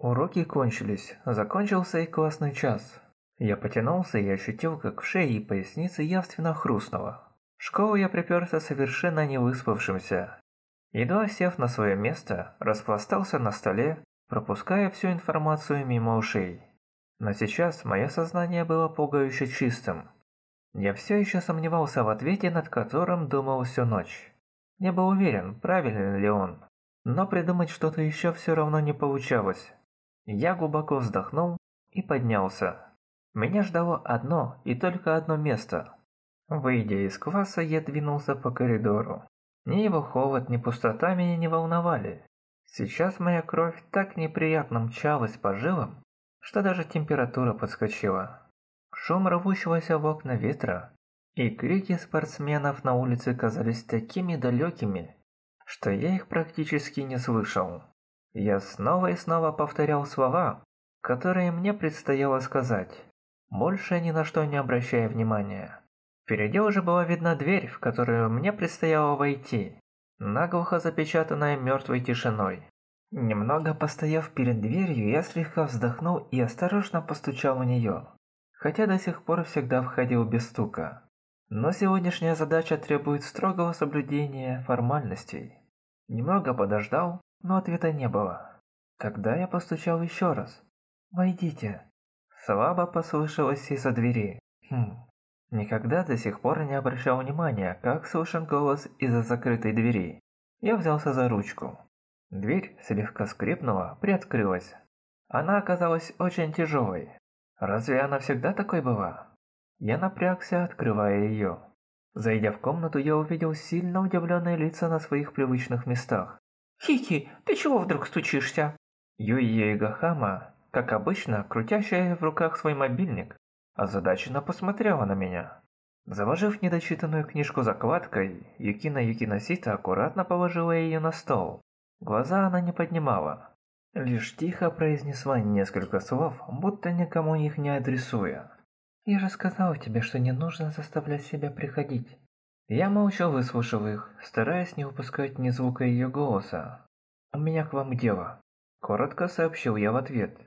Уроки кончились, закончился и классный час. Я потянулся и ощутил, как в шее и пояснице явственно хрустнуло. В школу я приперся совершенно не выспавшимся. Едва сев на свое место, распластался на столе, пропуская всю информацию мимо ушей. Но сейчас мое сознание было пугающе чистым. Я все еще сомневался в ответе, над которым думал всю ночь. Не был уверен, правильный ли он. Но придумать что-то еще все равно не получалось. Я глубоко вздохнул и поднялся. Меня ждало одно и только одно место. Выйдя из класса, я двинулся по коридору. Ни его холод, ни пустота меня не волновали. Сейчас моя кровь так неприятно мчалась по жилам, что даже температура подскочила. Шум рвущегося в окна ветра и крики спортсменов на улице казались такими далекими, что я их практически не слышал. Я снова и снова повторял слова, которые мне предстояло сказать, больше ни на что не обращая внимания. Впереди уже была видна дверь, в которую мне предстояло войти, наглухо запечатанная мертвой тишиной. Немного постояв перед дверью, я слегка вздохнул и осторожно постучал в нее, хотя до сих пор всегда входил без стука. Но сегодняшняя задача требует строгого соблюдения формальностей. Немного подождал, но ответа не было. Тогда я постучал еще раз. «Войдите». Слабо послышалось из-за двери. Хм. Никогда до сих пор не обращал внимания, как слышен голос из-за закрытой двери. Я взялся за ручку. Дверь слегка скрипнула, приоткрылась. Она оказалась очень тяжелой. Разве она всегда такой была? Я напрягся, открывая ее. Зайдя в комнату, я увидел сильно удивленные лица на своих привычных местах. «Хики, ты чего вдруг стучишься?» Юия Игахама, как обычно, крутящая в руках свой мобильник, озадаченно посмотрела на меня. Заложив недочитанную книжку закладкой, Юкина Юкиносита аккуратно положила ее на стол. Глаза она не поднимала, лишь тихо произнесла несколько слов, будто никому их не адресуя. «Я же сказала тебе, что не нужно заставлять себя приходить». Я молча выслушал их, стараясь не упускать ни звука ее голоса. «У меня к вам дело», – коротко сообщил я в ответ.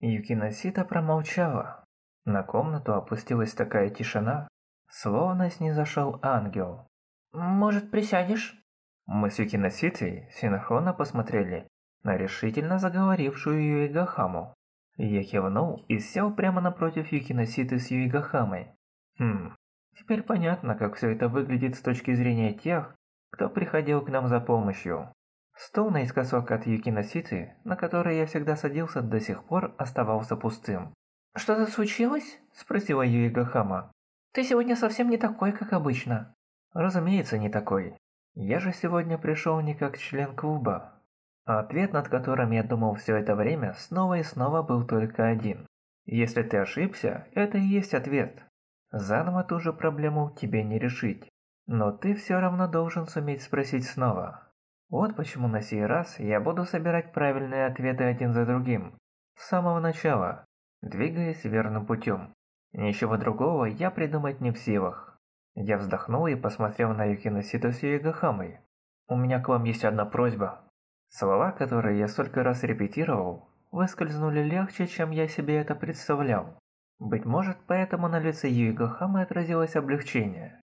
Юкиносита промолчала. На комнату опустилась такая тишина, словно снизошел ангел. «Может, присядешь?» Мы с Юкиноситой синхронно посмотрели на решительно заговорившую Юигахаму. Я кивнул и сел прямо напротив Юкиноситы с Юигахамой. Хм, теперь понятно, как все это выглядит с точки зрения тех, кто приходил к нам за помощью. Стол наискосок от Юкиноситы, на который я всегда садился, до сих пор оставался пустым. «Что-то случилось?» – спросила Юигахама. «Ты сегодня совсем не такой, как обычно». «Разумеется, не такой. Я же сегодня пришел не как член клуба. А ответ, над которым я думал все это время, снова и снова был только один. Если ты ошибся, это и есть ответ. Заново ту же проблему тебе не решить. Но ты все равно должен суметь спросить снова. Вот почему на сей раз я буду собирать правильные ответы один за другим. С самого начала, двигаясь верным путем. Ничего другого я придумать не в силах. Я вздохнул и посмотрел на Юкина Сиду с Юигахамой. «У меня к вам есть одна просьба». Слова, которые я столько раз репетировал, выскользнули легче, чем я себе это представлял. Быть может, поэтому на лице Юигахамы отразилось облегчение.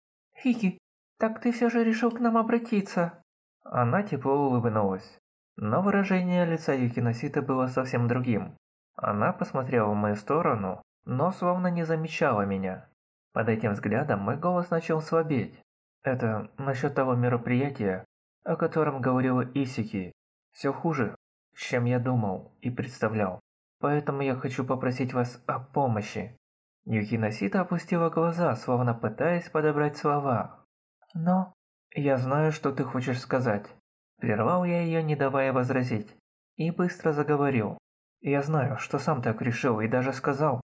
«Хики, так ты все же решил к нам обратиться?» Она тепло улыбнулась. Но выражение лица Юкиносита было совсем другим. Она посмотрела в мою сторону, но словно не замечала меня. Под этим взглядом мой голос начал слабеть. Это насчет того мероприятия, о котором говорила Исики. Все хуже, чем я думал и представлял. Поэтому я хочу попросить вас о помощи. Юкиносита опустила глаза, словно пытаясь подобрать слова. Но... Я знаю, что ты хочешь сказать. Прервал я ее, не давая возразить. И быстро заговорил. Я знаю, что сам так решил и даже сказал,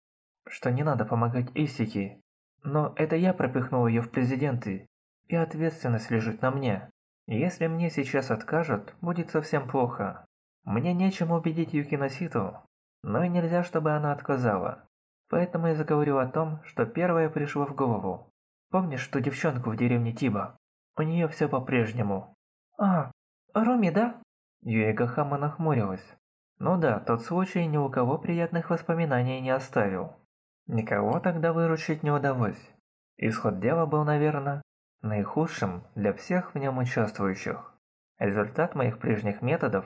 что не надо помогать Исики. Но это я пропихнул ее в президенты, и ответственность лежит на мне. Если мне сейчас откажут, будет совсем плохо. Мне нечем убедить Юкиноситу, но и нельзя, чтобы она отказала. Поэтому я заговорил о том, что первое пришло в голову. Помнишь ту девчонку в деревне Тиба? У нее все по-прежнему. А, Роми, да? Юэга Хама нахмурилась. Ну да, тот случай ни у кого приятных воспоминаний не оставил. Никого тогда выручить не удалось. Исход дела был, наверное, наихудшим для всех в нем участвующих. Результат моих прежних методов,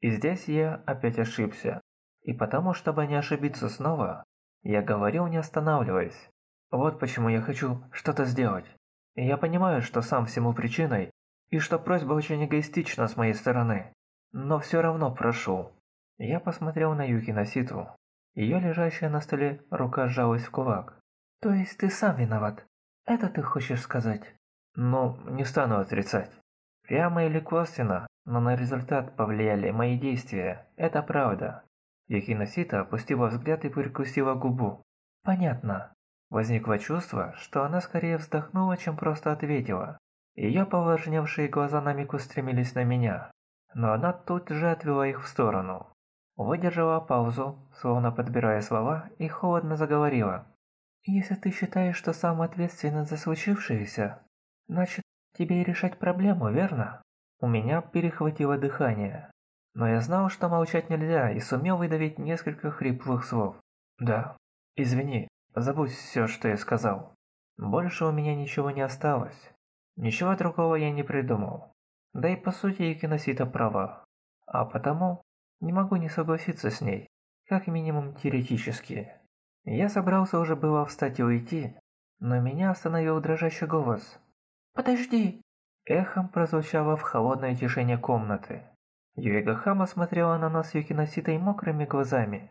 и здесь я опять ошибся. И потому, чтобы не ошибиться снова, я говорил не останавливаясь. Вот почему я хочу что-то сделать. И я понимаю, что сам всему причиной, и что просьба очень эгоистична с моей стороны. Но все равно прошу. Я посмотрел на Юки Наситу. Ее лежащая на столе рука сжалась в кулак. То есть ты сам виноват? Это ты хочешь сказать? Ну, не стану отрицать. Прямо или косвенно, но на результат повлияли мои действия. Это правда. Юкиносита опустила взгляд и прикусила губу. Понятно. Возникло чувство, что она скорее вздохнула, чем просто ответила. Ее повлажневшие глаза на миг устремились на меня, но она тут же отвела их в сторону. Выдержала паузу, словно подбирая слова, и холодно заговорила. «Если ты считаешь, что сам ответственен за случившееся, значит, тебе и решать проблему, верно?» У меня перехватило дыхание. Но я знал, что молчать нельзя, и сумел выдавить несколько хриплых слов. «Да, извини, забудь все, что я сказал. Больше у меня ничего не осталось. Ничего другого я не придумал. Да и по сути Юкиносита права. А потому не могу не согласиться с ней, как минимум теоретически. Я собрался уже было встать и уйти, но меня остановил дрожащий голос. «Подожди!» Эхом прозвучало в холодное тишине комнаты. Юэга Хама смотрела на нас Юкиноситой мокрыми глазами.